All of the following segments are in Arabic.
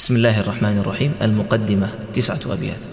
بسم الله الرحمن الرحيم المقدمة تسعة أبيات.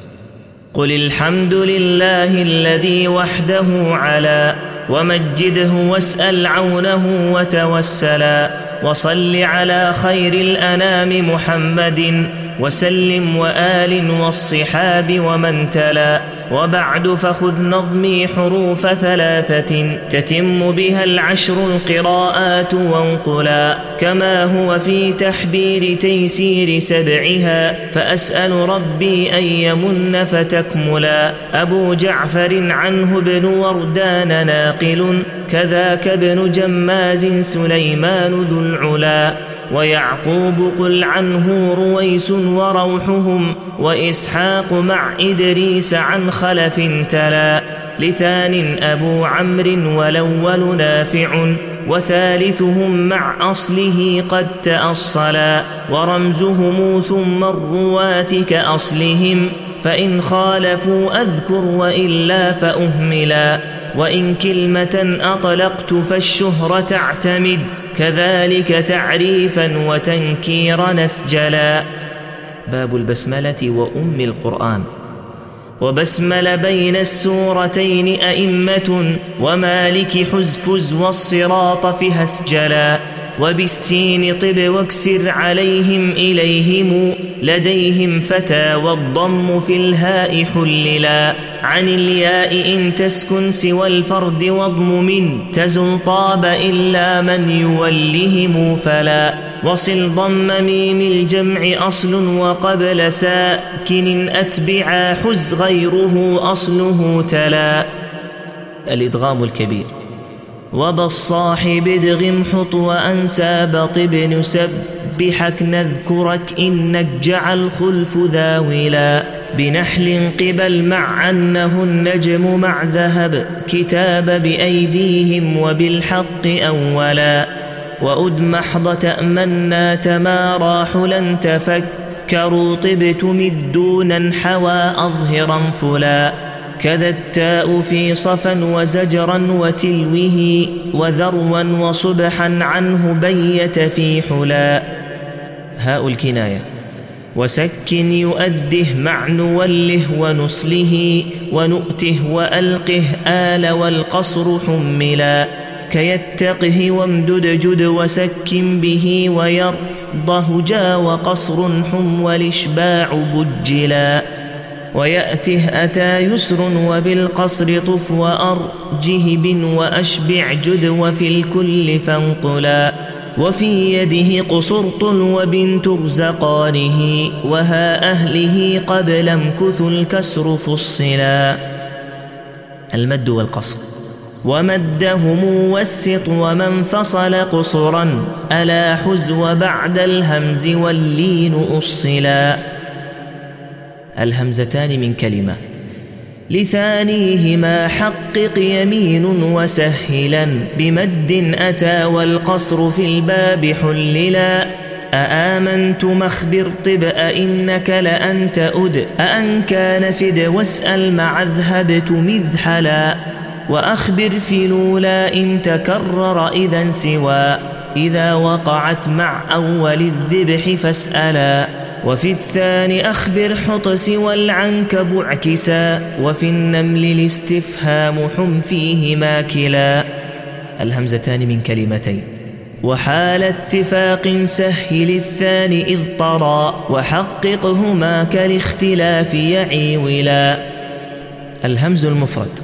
قل الحمد لله الذي وحده على ومجده واسأل عونه وتوسلا وصل على خير الأنام محمد وسلم وآل والصحاب ومن تلا. وبعد فخذ نظمي حروف ثلاثة تتم بها العشر القراءات وانقلا كما هو في تحبير تيسير سبعها فأسأل ربي أن يمن فتكملا أبو جعفر عنه ابن وردان ناقل كذاك ابن جماز سليمان ذو العلا ويعقوب قل عنه رويس وروحهم وإسحاق مع إدريس عن خلف تلا لثان أبو عمرو والأول نافع وثالثهم مع أصله قد تأصلا ورمزهم ثم الرواة كأصلهم فإن خالفوا أذكر وإلا فأهملا وإن كلمة أطلقت فالشهرة تعتمد كذلك تعريفا وتنكيرا نسجلا باب البسملة وأم القرآن. وبسمل بين السورتين أئمة ومالك حزفز والصراط فيها اسجلا. وبالسين طب واكسر عليهم إليهم لديهم فتى والضم في الهاء حللا عن الياء إن تسكن سوى الفرد واضم من تزل طاب إلا من يولهم فلا وصل ضم ميم الجمع أصل وقبل ساكن أتبعا حز غيره أصله تلا الإدغام الكبير وبالصاحب ادغم حط وأنسى بطب نسبحك نذكرك إنك جعل خلف ذاولا بنحل قبل مع أنه النجم مع ذهب كتاب بأيديهم وبالحق أولا وأد محض تأمنا تمارى حلا تفكروا طبت مدونا حوى أظهرا فلا كذا التاء في صفا وزجرا وتلوه وذروا وصبحا عنه بيت في حلا. هاء الكناية. وسكن يؤده مع نوله ونصله ونؤته وألقه آل والقصر حملا. كيتقه وامدد جد وسكن به ويرضه جا وقصر حم والإشباع بجلا. ويأته أتى يسر وبالقصر طف وأرجه بن وأشبع جد وفي الكل فانقلا وفي يده قصرط وبنت رزقانه وها أهله قبل امكث الكسر فصلا المد والقصر ومدهم والسط ومن فصل قصرا ألا حز وبعد الهمز واللين أصلا الهمزتان من كلمة. لثانيهما حقق يمين وسهلا بمد أتى والقصر في الباب حللا. أآمنت مخبر طب أئنك لأنت أد. أأن كان فد واسأل مع اذهبت مذحلا وأخبر في لولا إن تكرر إذا سوى. إذا وقعت مع أول الذبح فاسألا. وفي الثاني أخبر حطس والعنكب عكسا وفي النمل الاستفهام حم فيهما كلا الهمزتان من كلمتين. وحال اتفاق سهل الثاني إذ طرا وحققهما كالاختلاف يعي ولا الهمز المفرد.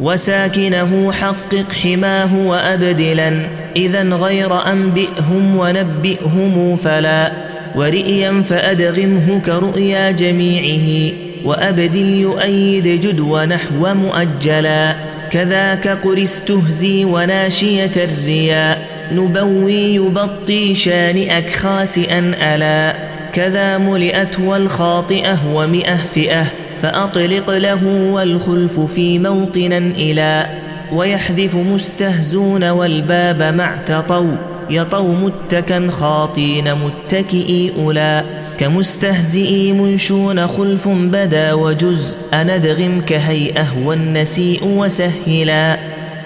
وساكنه حقق حماه وأبدلا إذا غير أنبئهم ونبئهم فلا. ورئيا فأدغمه كرؤيا جميعه وأبدل يؤيد جد ونحو مؤجلا. كذاك قر استهزي وناشية الرياء نبوي يبطي شانئك خاسئا ألا. كذا ملئت والخاطئة ومئة فئة فأطلق له والخلف في موطنا إلى. ويحذف مستهزون والباب مع تطو يطو متكا خاطين متكئي أولى كمستهزئي منشون خلف بدا وجز أندغم كهيئة والنسيء وسهلا.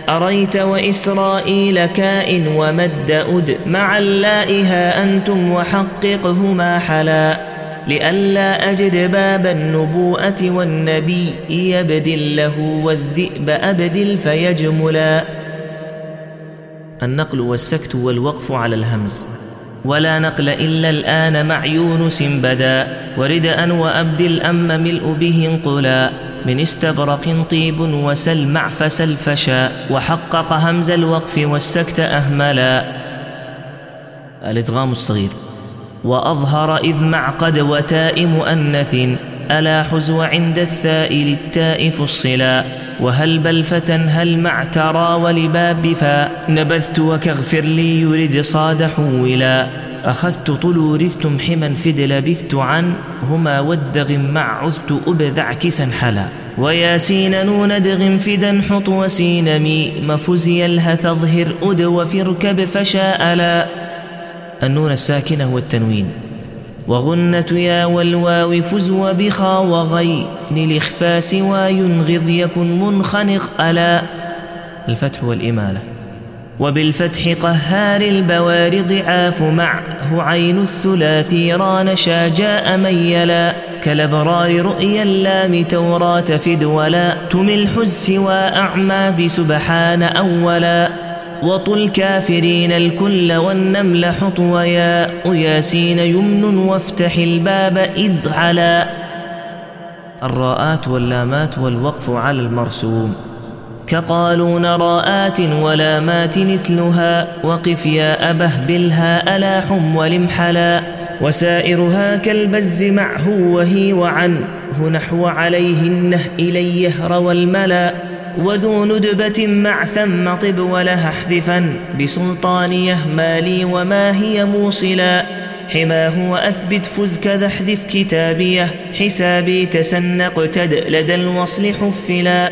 أريت وإسرائيل كائن ومد أد مع اللائها أنتم وحققهما حلا. لئلا أجد باب النبوءة والنبي يبدل له والذئب أبدل فيجملا. النقل والسكت والوقف على الهمز. ولا نقل إلا الآن مع يونس بدا. وردأ وأبدل أم ملء به انقلا. من استبرق طيب وسل مع فسل فشا. وحقق همز الوقف والسكت أهملا. الإدغام الصغير. وأظهر إذ مع قد وتاء مؤنث ألا حزو عند الثاء للتاء فصلا وهل بلفة هل مع ترى ولباب فا نبذت وكغفر لي يرد صاد حولا أخذت طلو رثتم حما فد لبثت عن هما والدغ مع عذت أبذع كسا حلا. وياسين نون دغ فدا حط وسين مي مفزي الهث اظهر أد وفركب فشاء لا. النون الساكنة والتنوين. وغنة يا والواو فز وبخا وغي للإخفاء سوى ينغض يكن منخنق ألا الفتح والإمالة وبالفتح قهار البوار ضعاف معه عين الثلاثي ران شاجاء ميلا كالأبرار رؤيا اللام توراة فدولا تملح السوى أعمى بسبحان أولا وطل كافرين الكل والنمل حطويا ياسين يمن وافتح الباب إذ على الراءات واللامات والوقف على المرسوم كقالون راءات ولامات نتلها وقف يا أبه بالها ألاحم ولمحلا وسائرها كالبز معه وهي وعنه نحو عليهن إليه روى الملا وذو ندبة مع ثم طب ولها احذفا بسلطانيه مالي وما هي موصلا. حماه وأثبت فز كذا احذف كتابيه. حسابي تسنق تد لدى الوصل حفلا.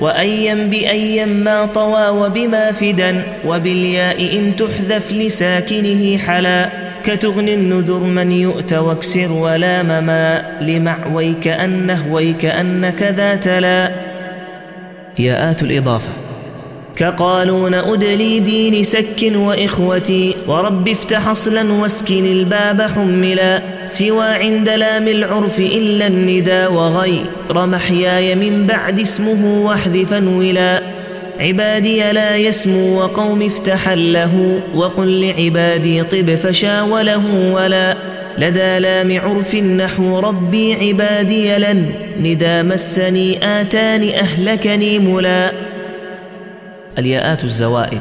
وأيا بأيا ما طوى وبما فدا. وبالياء إن تحذف لساكنه حلا. كتغني النذر من يؤت واكسر ولا مما. لمع ويكأنه ويكأنك ذات لا. ياءات الإضافة. كقالون أدلي دين سك وإخوتي ورب افتح أصلا واسكن الباب حملا سوى عند لام العرف إلا الندى وغير محياي من بعد اسمه واحذفا ولا عبادي لا يسمو وقوم افتحا له وقل لعبادي طب فشاوله ولا. لدى لام عرف نحو ربي عبادي لن ندى مسني آتاني أهلكني ملا. الياءات الزوائد.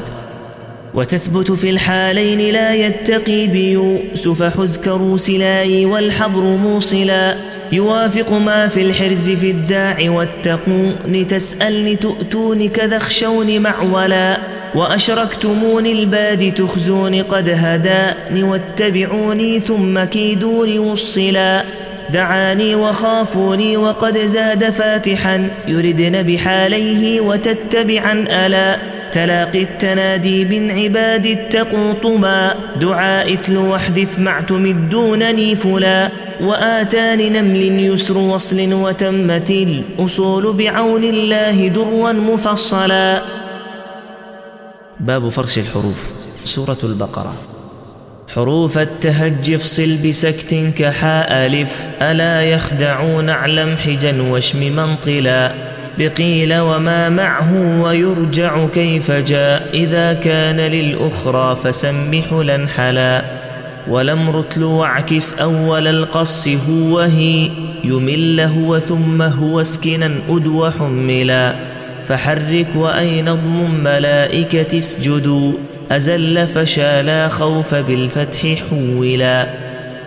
وتثبت في الحالين لا يتقي بيوسف حزك روسلاي والحبر موصلا. يوافق ما في الحرز في الداع واتقون تسألني تؤتون كذا اخشون معولا. وأشركتموني الباد تخزون قد هداني واتبعوني ثم كيدوني وصلا. دعاني وخافوني وقد زاد فاتحا. يردن بحاليه وتتبعا ألا. تلاقي التنادي بن عباد اتقوا طما دعاء اتل واحذف مع تمدونني فلا. وآتان نمل يسر وصل وتمت الأصول بعون الله دروا مفصلا. باب فرش الحروف سورة البقرة. حروف التهج افصل بسكت كحاء ألف ألا يخدعون أعلم حجا واشم منطلا. بقيل وما معه ويرجع كيف جاء إذا كان للأخرى فسم حلا حلا ولم رتل واعكس أول القص هو هي يمل هو ثم هو اسكنا أد وحملا فحرك وأين اضم ملائكة اسجدوا. أزل فشالا خوف بالفتح حولا.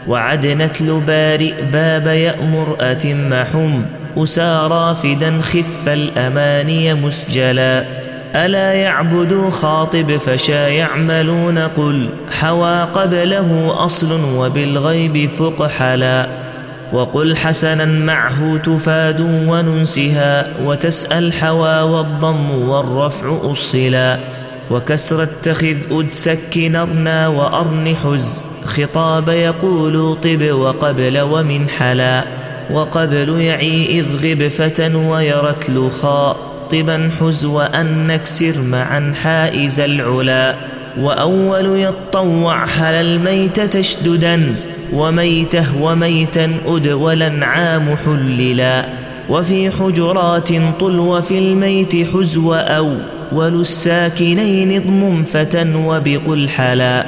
وعدنت لبارئ باب يأمر أتم حم. أسى فدا خف الأماني مسجلا. ألا يعبدوا خاطب فشا يعملون قل. حوى قبله أصل وبالغيب فقحلا. وقل حسنا معه تفاد وننسها وتسأل حوى والضم والرفع أصلا وكسر اتخذ أد سك نرنا وأرن حز خطاب يقول طب وقبل ومن حلا وقبل يعي إذ غبفة ويرت لخاطبا حز وأن نكسر معا حائز العلا وأول يطوع حل الميت تشددا وميته وميتا أدولا عام حللا وفي حجرات طل وفي الميت حزو أو وللساكنين اضمم فتى وبقل حلا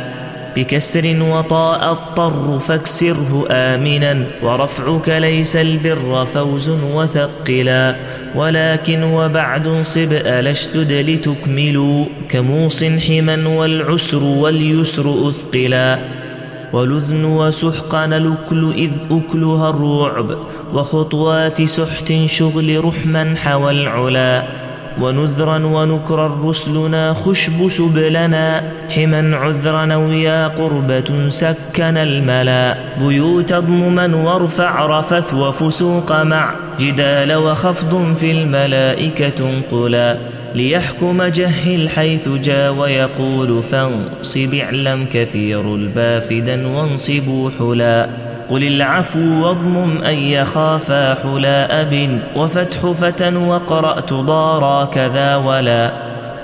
بكسر وطاء الطر فاكسره آمنا ورفعك ليس البر فوز وثقلا ولكن وبعد انصب ألشدد لتكملوا كموص حما والعسر واليسر أثقلا ولذن وسحق نلكل إذ أكلها الرعب وخطوات سحت شغل رحما حوى العلا. ونذرا ونكرا رسلنا خشب سبلنا حما عذرا ويا قربة سكن الملا. بيوت اضمما وارفع رفث وفسوق مع جدال وخفض في الملائكة انقلا. ليحكم جهل حيث جا ويقول فانصب اعلم كثير البافدا وانصبوا حلا قل العفو واضمم أن يخافا حلا أب وفتح فتى وقرأت ضارا كذا ولا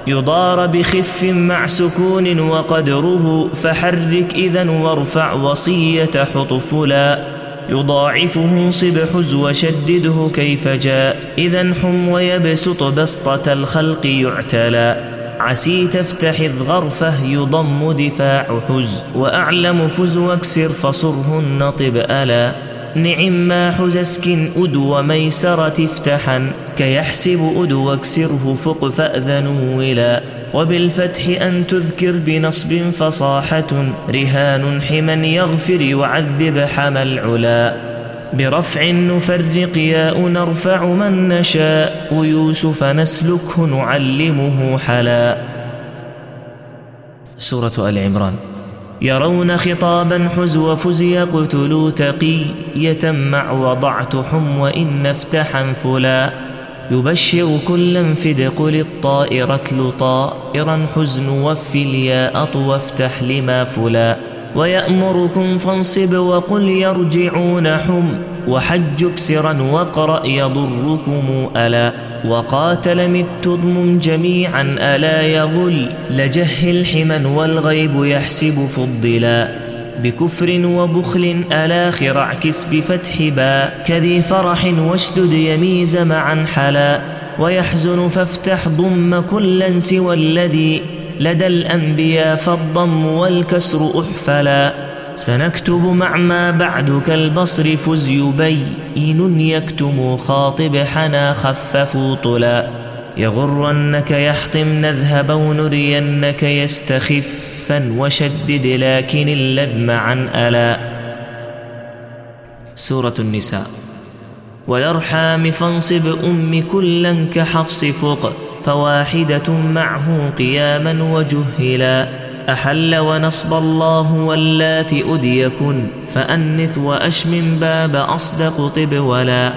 يضار بخف مع سكون وقدره فحرك إذا وارفع وصية حطفلا يضاعفه صبح وشدده كيف جاء. إذا حم ويبسط بسطة الخلق يعتلى. عسي تفتح الغرفة يضم دفاع حز. وأعلم فز واكسر فصرهن طب ألا. نعم ما حزسك أد وميسرة افتحا كيحسب أد واكسره فق فأذن ولا وبالفتح أن تذكر بنصب فصاحة رهان حما يغفر وعذب حمى العلا. برفع نفرق ياء نرفع من نشاء ويوسف نسلكه نعلمه حلا. سورة آل عمران. يرون خطابا حز وفز يقتلوا تقية مع وضعت حم وإن افتحا فلا يبشر كلا فدق للطائرة طائرا حزن وفي الياء وافتح لما فلا ويأمركم فانصب وقل يرجعون حم وحج اكسرا وقرأ يضركم ألا وقاتل مت اضمم جميعا ألا يغل لجهل حما والغيب يحسب فضلا بكفر وبخل ألا خر اعكس بفتح باء كذي فرح واشدد يميز معا حلا ويحزن فافتح ضم كلا سوى الذي لدى الأنبياء فالضم والكسر أحفلا. سنكتب مع ما بعد كالبصر فز يبين يكتم خاطب حنا خففوا طلا يغرنك يحطم نذهب ونرينك يستخفا وشدد لكن اللذم عن ألا. سورة النساء. والأرحام فانصب أم كلا كحفص فوق. فواحدة معه قياما وجهلا. أحل ونصب الله واللات أديكن فأنث وأشمم باب أصدق طب ولا.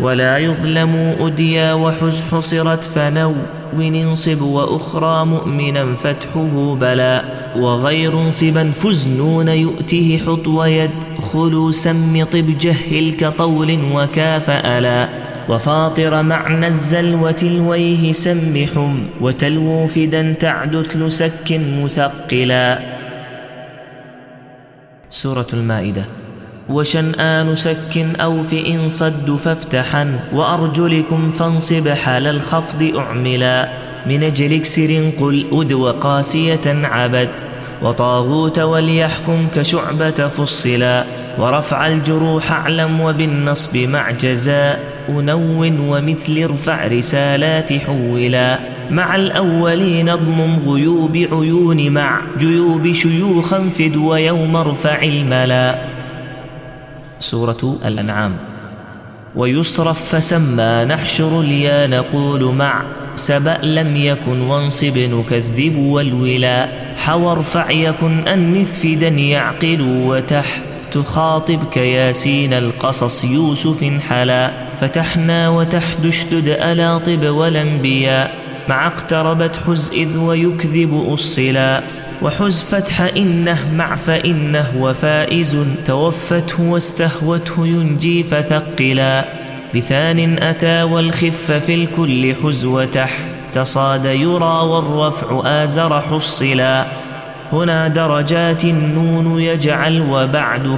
ولا يظلم أديا وحز حصرت فنو انصب وأخرى مؤمنا فتحه بلا. وغير انصبا فزنون يؤته حط ويدخل سم طب جهل كطول وكاف ألا. وفاطر معنى الزلوة الويه سمحم وتلو فدا تعدت لسك مثقلا. سورة المائدة. وشنآن سك أو فإن صد فافتحا وأرجلكم فانصب حال الخفض أعملا. من أجل اكسر قل أدو قاسية عبد. وطاغوت وليحكم كشعبة فصلا. ورفع الجروح أعلم وبالنصب مع جزاء. أنون ومثل ارفع رسالات حولا مع الأولين اضمم غيوب عيون مع جيوب شيوخا فد ويوم ارفع الملا. سورة الأنعام. ويصرف فسمى نحشر اليا نقول مع سبأ لم يكن وانصب نكذب والولا. حوى ارفع يكن أنث فدا يعقل وتحت تخاطب كياسين القصص يوسف حلا فتحنا وتحت اشتد ألا طب والأنبياء مع اقتربت حز إذ ويكذب أصلا. وحز فتح إنه مع فإنه وفائز. توفته واستهوته ينجي فثقلا. بثان أتى والخف في الكل حز وتحت صاد يرى والرفع آزر حصلا. هنا درجات النون يجعل وبعد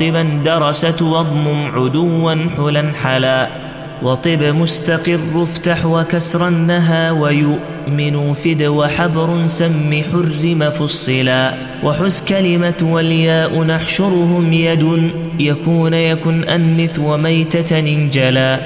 خاطبا درست واضمم عدوا حلا حلا وطب مستقر افتح وكسر نهى ويؤمن فد وحبر سم حرم فصلا وحز كلمة والياء نحشرهم يد يكون يكن أنث وميتة انجلا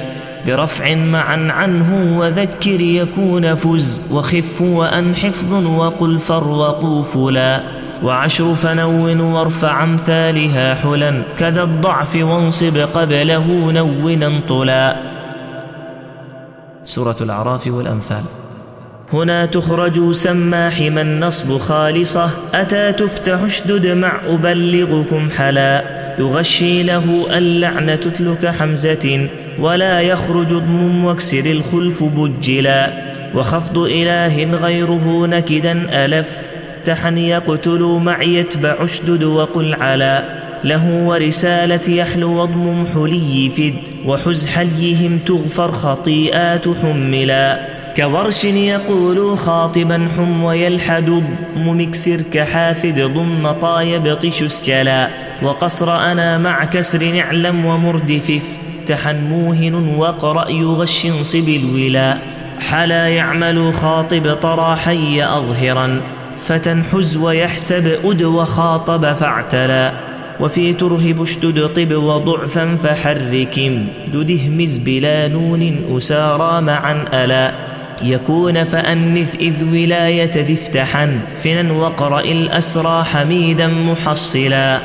برفع معا عنه وذكر يكون فز وخف وأن حفظ وقل فرقوا فلا وعشر فنون وارفع أمثالها حلا كذا الضعف وانصب قبله نونا طلا سورة الأعراف والأنفال. هنا تخرج سماح من نصب خالصة. أتى تفتح اشدد مع أبلغكم حلا. يغشي له اللعنة تتلك حمزة ولا يخرج ضم واكسر الخلف بجلا. وخفض إله غيره نكدا ألف. تحن يقتل مع يتبع أشدد وقل علا له ورسالة يحلو وضم حلي فد وحز حليهم تغفر خطيئات حملا. كورش يقول خاطبا حم ويلحد ممكسر كحافد ضم طايب بطش اسجلا وقصر أنا مع كسر نعلم ومردفف تحن موهن وقرأ يغش صب الولا. حلا يعمل خاطب طرى حي أظهرا. فتنحز ويحسب أد وخاطب فاعتلا وفي ترهب اشتد طب وضعفا فحرك. ددهمز بلا نون أسارى معا ألا. يكون فأنث إذ ولاية ذي افتحا فنا وقرأ الأسرى حميدا محصلا.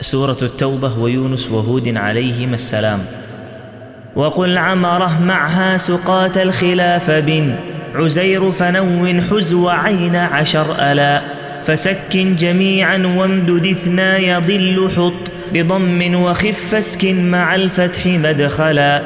سورة التوبة ويونس وهود عليهما السلام. وقل عمره معها سقات الخلاف بن عزير فنون حزو عين عشر ألا فسك جميعا وامدد اثنا يضل حط بضم وخف اسك مع الفتح مدخلا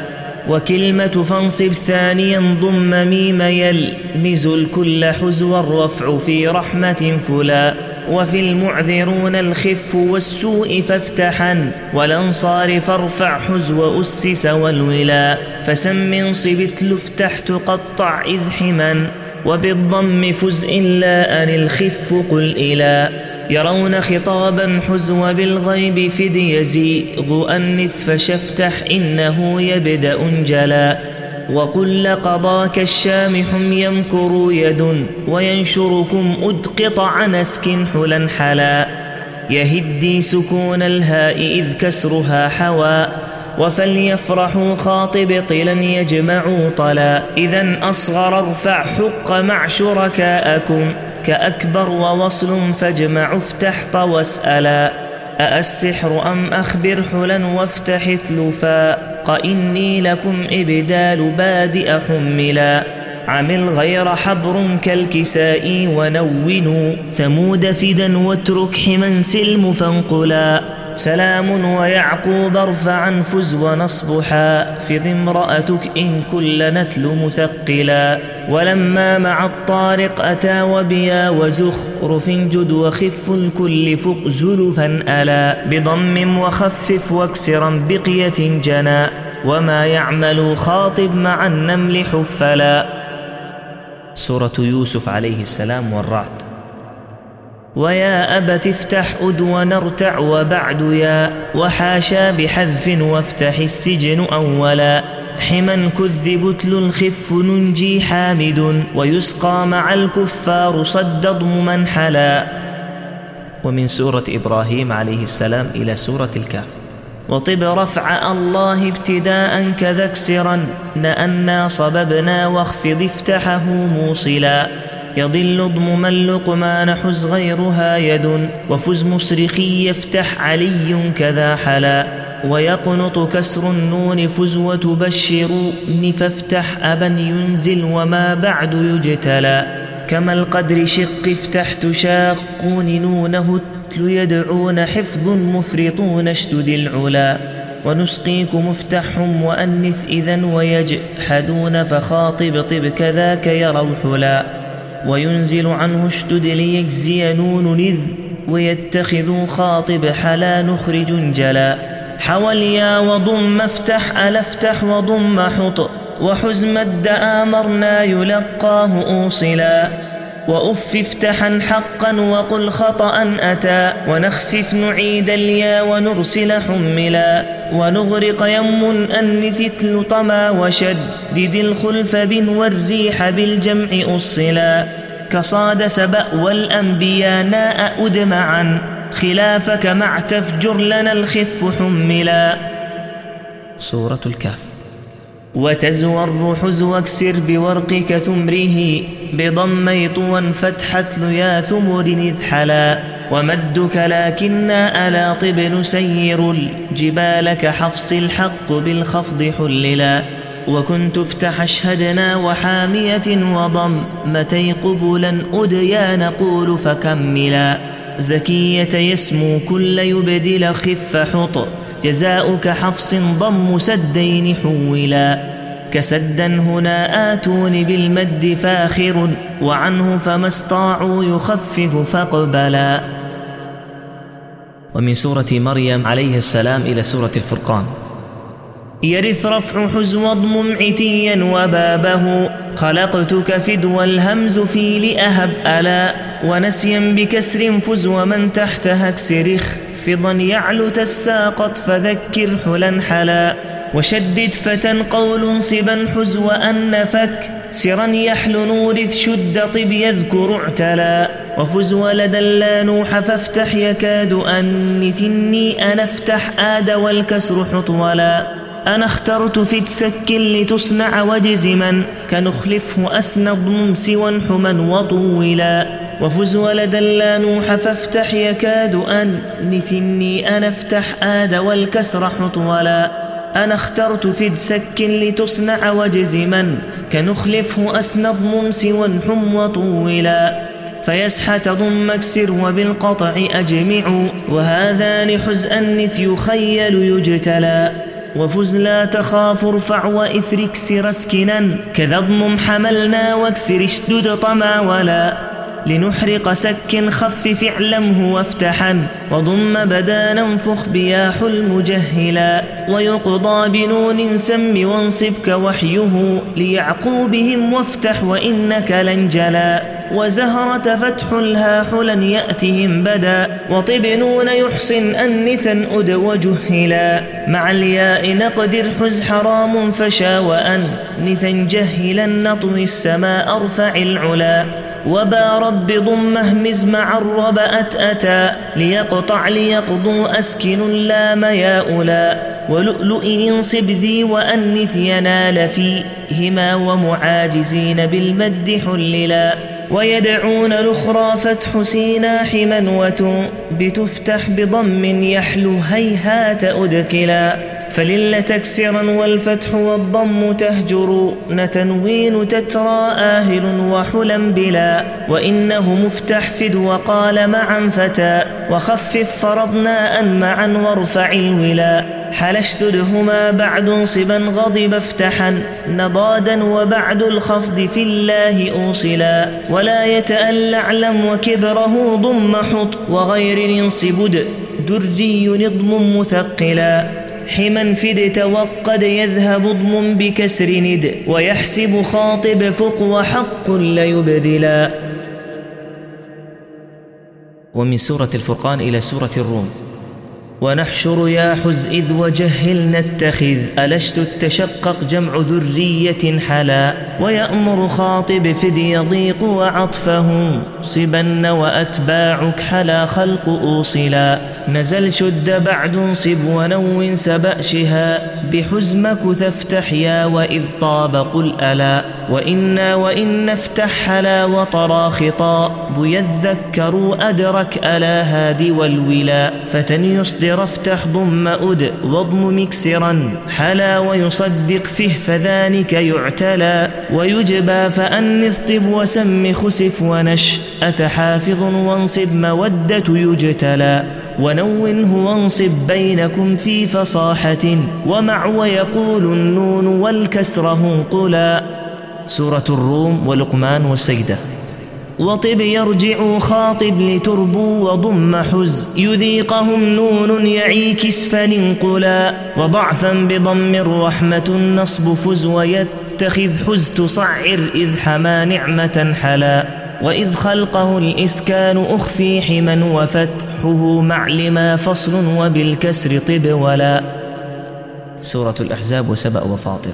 وكلمة فانصب ثانيا ضم ميم يلمز الكل حزو الرفع في رحمة فلا وفي المعذرون الخف والسوء فافتحا والأنصار فارفع حزو أسس والولا. فسم انصب افتح تقطع إذ حما وبالضم فز إلا أن الخف قل إلى يرون خطابا حزو بالغيب فد يزيغ أنث فشفتح إنه يبدأ جلا وقل لقضاك الشامح يمكر يد وينشركم أدقط عن اسك حلا حلا يهدي سكون الهاء إذ كسرها حوى وفليفرحوا خاطب طلا يجمعوا طلا إذا أصغر ارفع حق مع شركاءكم كأكبر ووصل فاجمع افتح واسألا أأسحر أم أخبر حلا وافتح تلفا إني لكم إبدال بادئ حملا. عمل غير حبر كالكساء ونونوا ثمود فدا واترك حما سلم فانقلا. سلام ويعقوب ارفعا فز ونصب حافظ امرأتك إن كل نتل مثقلا ولما مع الطارق أتى وبيا وزخرف جد وخف الكل فوق زلفا ألا بضم وخفف واكسرا بقية جنا وما يعمل خاطب مع النمل حفلا سورة يوسف عليه السلام والرعد ويا أبت افتح أد ونرتع وبعد يا وحاشا بحذف وافتح السجن أولا حما كذب تل الخف ننجي حامد ويسقى مع الكفار صد ضم حلا ومن سورة إبراهيم عليه السلام إلى سورة الكهف. وطب رفع الله ابتداء كذا اكسرا نأنا صببنا واخفض افتحه موصلا. يضل ضمما لقمان حز غيرها يد وفز مصرخي يفتح علي كذا حلا. ويقنط كسر النون فز وتبشرون فافتح أبا ينزل وما بعد يجتلى. كما القدر شق افتح تشاقون نونه التل يدعون حفظ مفرطون اشتد العلا. ونسقيكم افتحهم وأنث إذا ويجحدون فخاطب طب كذاك يروا حلا وينزل عنه اشتد ليجزي نون نذ ويتخذ خاطب حلا نخرج جلا حوليا وضم افتح ألفتح وضم حط. وحز مد آمرنا يلقاه أوصلا. وأف افتحا حقا وقل خطأ أتى ونخسف نعيد اليا ونرسل حملا ونغرق يم أنث تل طما وشدد الخلف بن والريح بالجمع أصلا كصاد سبأ والأنبياء ناء أدمعا خلافك مع تفجر لنا الخف حملا سورة الكهف وتزور حزو اكسر بورقك ثمره بضمي طوى فتحت ليا ثمر إذ حلا ومدك لكنا ألا طب نسير الجبال كحفص الحق بالخفض حللا وكنت افتح أشهدنا وحامية وضمتي قبلا أديا نقول فكملا زكية يسمو كل يبدل خف حط جزاؤك حفص ضم سدين حولا. كسدا هنا آتون بالمد فاخر وعنه فما استطاعوا يخفف فاقبلا. ومن سورة مريم عليه السلام إلى سورة الفرقان. يرث رفع حزو اضمم عتيا وبابه. خلقتك فدوى الهمز في لأهب ألا. ونسيا بكسر فز ومن تحتها اكسر اخفضا يعلو تساقط فذكر حلا حلا وشدد فتى قول صبا حزو أن فك سرا يحل نورث شد طب يذكر اعتلا وفز ولد لا نوح فافتح يكاد أنثني أنا افتح آد والكسر حطولا أنا اخترت في تسك لتصنع وجزما كنخلفه أسند ممسوا حما وطولا وفز ولد لا نوح فافتح يكاد أن نثني أنا افتح آد والكسر حطولا أنا اخترت في سك لتصنع وجزما كنخلفه أسند ممسوا حم وطولا فيسحت ضم اكسر وبالقطع أجمع وهذان حزء نث يخيل يجتلى وفز لا تخاف ارفع وإثر اكسر اسكنا كذا اضمم حملنا واكسر اشدد طمع ولا لنحرق سك خفف اعلمه وافتحا وضم بدا ننفخ بياح المجهلا ويقضى بنون سم وانصبك وحيه ليعقوبهم وافتح وإنك لنجلا وزهرة فتح الها حلا يأتهم بدا وطب نون يحصن أنثا أد وجهلا مع الياء نقدر حز حرام فشا وأنثا جهلا نطوي السماء أرفع العلا وبا رب ضمه مزمع الربأت أتى ليقطع ليقضوا أسكن لا مياؤلا ولؤلؤ انصب ذي وأنث ينال فيهما ومعاجزين بالمد حللا ويدعون الأخرى فتح سينا حما بتفتح بضم يحلو هيهات أدكلا فلل تكسرا والفتح والضم تهجر نتنوين تترى آهل وحلا بلا. وإنه مفتح فد وقال معا فتى وخفف فرضنا أن معا وارفع الولا. حلشتدهما بعد صبا غضب افتحا. نضادا وبعد الخفض في الله أوصلا. ولا يتأل أعلم وكبره ضم حط. وغير ينصب درجي نضم مثقلا. حما فد توقد يذهب ضم بكسر ند ويحسب خاطب فق وحق ليبدلا ومن سورة الفرقان إلى سورة الروم. ونحشر يا حز إذ وجهل نتخذ ألشت التشقق جمع ذرية حلا ويأمر خاطب فد يضيق وعطفه صبن وأتباعك حلا خلق أوصلا نزل شد بعد صب ونو سبأشها بحزمك تفتح يا وإذ طاب قل ألا وإنا وإن نفتح حلا وطرى خطاب يذكروا أدرك ألا هادي والولا فتن يصدر افتح ضم أد واضم مكسرا حلا ويصدق فيه فذلك يعتلى ويجبى فأنث طب وسم خسف ونش أتحافظ وانصب مودة يجتلى ونونه وانصب بينكم في فصاحة ومع ويقول النون والكسره قلا سورة الروم ولقمان والسجدة. وطب يرجع خاطب لتربو وضم حز. يذيقهم نون يعي كسفا انقلا. وضعفا بضم الرحمة النصب فز ويتخذ حز تصعر إذ حما نعمة حلا. وإذ خلقه الإسكان أخفي حما وفتحه مع لما فصل وبالكسر طب ولا. سورة الأحزاب وسبأ وفاطر.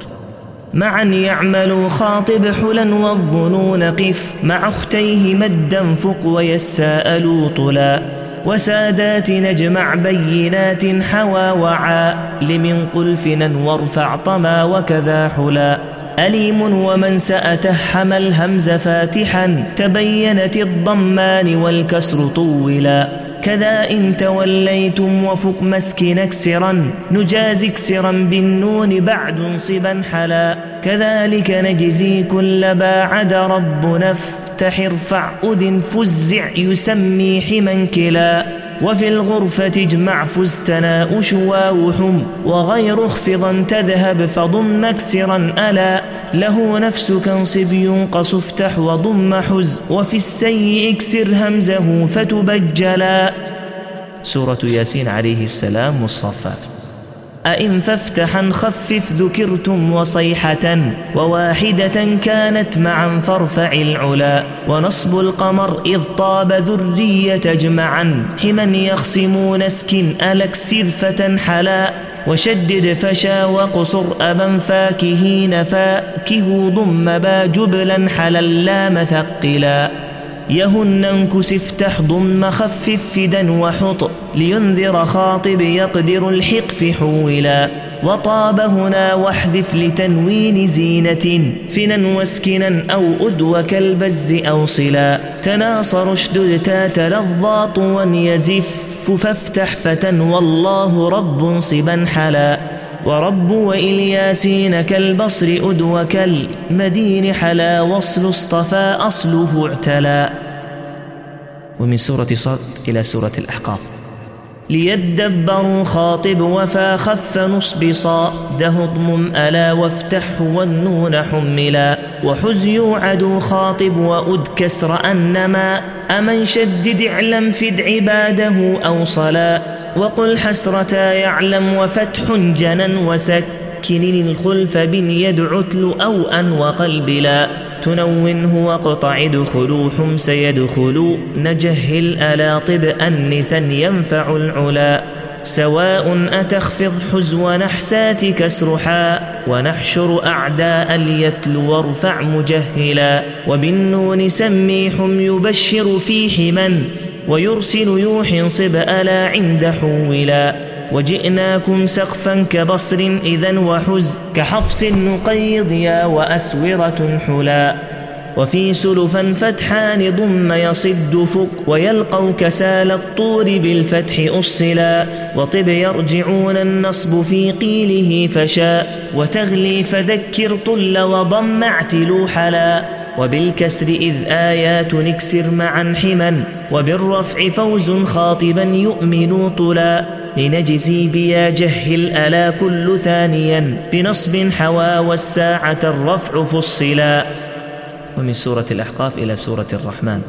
معا يعمل خاطب حلا والظنون قف. مع أختيه مدا فق ويساءلوا طلا وسادات نجمع بينات حوى وعاء. لمن قلفنا وارفع طما وكذا حلا أليم ومن سأتحم الهمز فاتحا. تبينت الضمان والكسر طولا كذا إن توليتم وفق مسك نكسرا نجاز اكسرا بالنون بعد انصبا حلا. كذلك نجزي كل باعد رب نفتح ارفع أد فزع يسمي حما كلا وفي الغرفة اجمع فستنا أشواوحم وغير اخفضا تذهب فضم مكسرا ألا له نفسك انصب ينقص افتح وضم حز وفي السيء اكسر همزه فتبجلا سورة ياسين عليه السلام والصافات أئن فافتحا خفف ذكرتم وصيحة وواحدة كانت معا فارفع العلا ونصب القمر إذ طاب ذرية جمعا حما يخصمون اسكن ألكسر فتنحلا وشدد فشا وقصر أبا فاكهين فاكه ضم با جبلا حللا مثقلا يهن انكس افتح ضم خفف فدا وحط لينذر خاطب يقدر الحقف حولا وطاب هنا واحذف لتنوين زينة فنا واسكنا أو أدو كالبز أو صلا تناصر اشدد تات لظاط يزف فافتح فتى والله رب صبا حلا ورب وإلياسين كالبصر أدو كالمدين حلا وصل اصطفى أصله اعتلى. ومن سورة صد إلى سورة الأحقاف. ليدبروا خاطب وفا خف نصب صاده اضمم ألا وافتحه والنون حملا. وحز يوعد خاطب وأد كسر أنما. أمن شدد اعلم فد عباده أو صلا وقل حسرتا يعلم وفتح جنا وسكن الخلف بن يدعتل أو أن وقلب لا تنونه واقطع دخلوا حمس يدخلوا نجهل ألا طب أنثا ينفع العلا سواء أتخفض حزو نحسات كسرحا ونحشر أعداء ليتلو وارفع مجهلا وبالنون سميحم يبشر في حما ويرسل يوحي صب ألا عند حولا. وجئناكم سقفا كبصر إذا وحز كحفص نقيض يا وأسورة حلا. وفي سلفا فتحان ضم يصد فق ويلقوا كسال الطور بالفتح أصلا. وطب يرجعون النصب في قيله فشاء وتغلي فذكر طل وضم اعتلوا حلا. وبالكسر إذ آيات نكسر معا حما. وبالرفع فوز خاطبا يؤمن طلا. لنجزي بيا جهل ألا كل ثانيا بنصب حوا والساعة الرفع فصلا. ومن سورة الأحقاف إلى سورة الرحمن.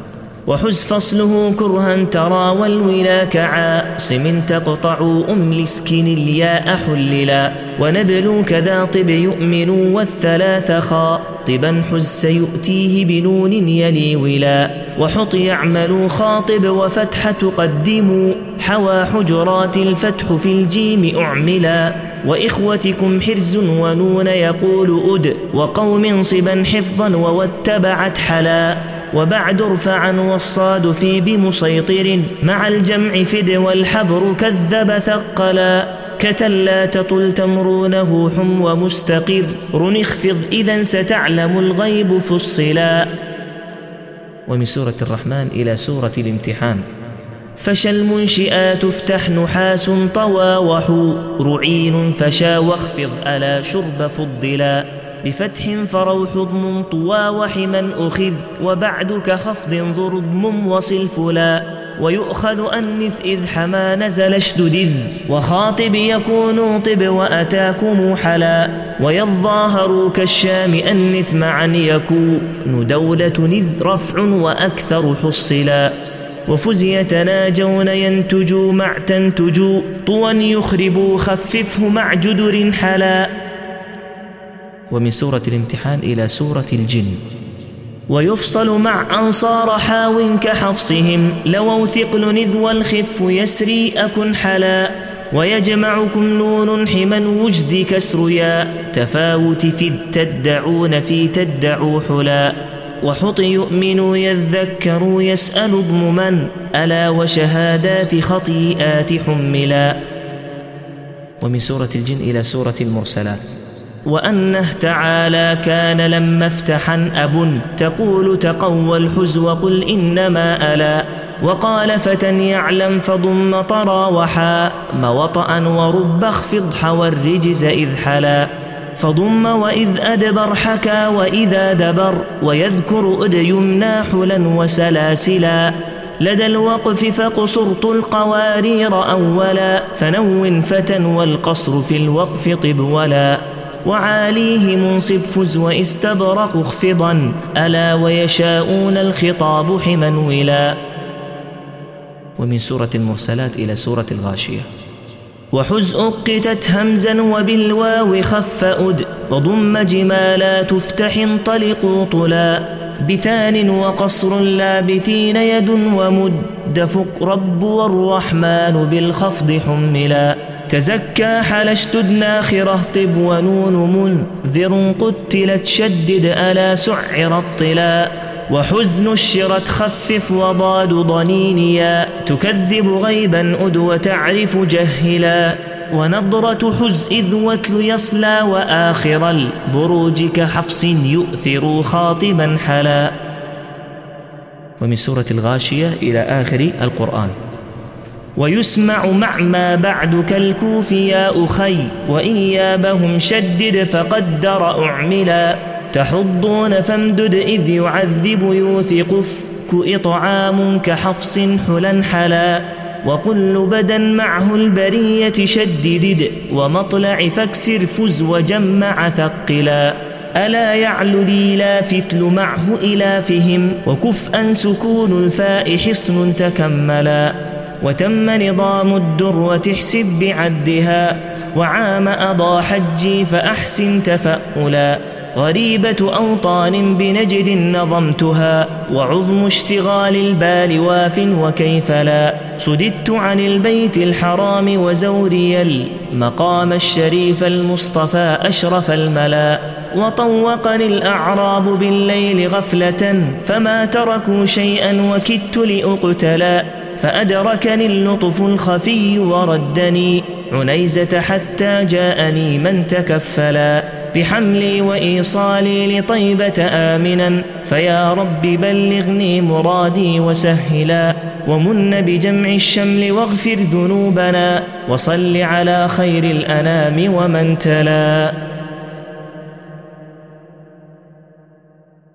وحز فصله كرها ترى والولا كعاصم تقطع أم لسكن الياء حللا. ونبلو كذا طب يؤمن والثلاث خاطبا حز سيؤتيه بنون يلي ولا. وحط يعمل خاطب وفتح تقدم. حوى حجرات الفتح في الجيم أعملا. وإخوتكم حرز ونون يقول أد. وقوم صبا حفظا وواتبعت حلا. وبعد ارفعا والصاد في بمسيطر مع الجمع فد والحبر كذب ثقلا كتلا تطل تمرونه حم ومستقر رنخفض إذا ستعلم الغيب فصلا ومن سورة الرحمن إلى سورة الامتحان فشى المنشئات افتح نحاس طوى وحو رعين فشا واخفض ألا شرب فضلا بفتح فروح ضم طوى وحما أخذ وبعد كخفض ضر ضم وصل فلا. ويؤخذ أنث إذ حما نزل اشدد إذ. وخاطب يكون طب وأتاكم حلا. ويظاهر كالشام أنث معا يكون دولة إذ رفع وأكثر حصلا. وفز يتناجون ينتجوا مع تنتجوا طوى يخربوا خففه مع جدر حلا. ومن سورة الامتحان إلى سورة الجن. ويفصل مع أنصار حاو كحفصهم. لو ثقل إذ والخف يسري أكن حلا. ويجمعكم نون حما وجد كسر يا. تفاوت في تدعون في تدعوا حلا. وحط يؤمن يذكر يسأل ضمما ألا وشهادات خطيئات حملا. ومن سورة الجن إلى سورة المرسلات. وأنه تعالى كان لما افتحا أب تقول تقوى الحزو قل إنما ألا وقال فتى يعلم فضم طرى وحاء موطأ ورب اخفض حوى الرجز إذ حلا فضم وإذ أدبر حكى وإذا دبر ويذكر أد يمنى حلا وسلاسلا لدى الوقف فقصرت القوارير أولا فنون فتى والقصر في الوقف طب ولا وعاليه منصب فز واستبرق اخفضا ألا ويشاءون الخطاب حما ولا ومن سورة المرسلات إلى سورة الغاشية. وحز أقتت همزا وبالواو خف أد وضم جمالا تفتح انطلقوا طلا. بثان وقصر لابثين يد ومد فق رب والرحمن بالخفض حملا. تزكى حلشت ناخره طب ونون منذر قتلت شدد ألا سعر الطلا وحزن الشرت خفف وضاد ضنينيا تكذب غيبا أد وتعرف جهلا. ونضرة حز إذ وتل يصلى وآخر البروج كحفص يؤثر خاطبا حلا. ومن سورة الغاشية إلى آخر القرآن. ويسمع مع ما بعد كالكوف يا أخي وإيابهم شدد فقدر أعملا تحضون فامدد إذ يعذب يوثق فك إطعام كحفص حلا حلا وقل بدا معه البرية شددد ومطلع فاكسر فز وجمع ثقلا ألا يعلو لي لا فتل معه إلافهم وكفءا سكون الفاء حصن تكملا وتم نظام الدروة احسب بعدها وعام أضى حجي فأحسن تفألا. غريبة أوطان بنجد نظمتها وعظم اشتغال البال واف وكيف لا. صددت عن البيت الحرام وزوري المقام الشريف المصطفى أشرف الملا. وطوقني الأعراب بالليل غفلة فما تركوا شيئا وكدت لأقتلا. فأدركني اللطف الخفي وردني عنيزة حتى جاءني من تكفلا بحملي وإيصالي لطيبة آمنا فيا رب بلغني مرادي وسهلا ومن بجمع الشمل واغفر ذنوبنا وصل على خير الأنام ومن تلا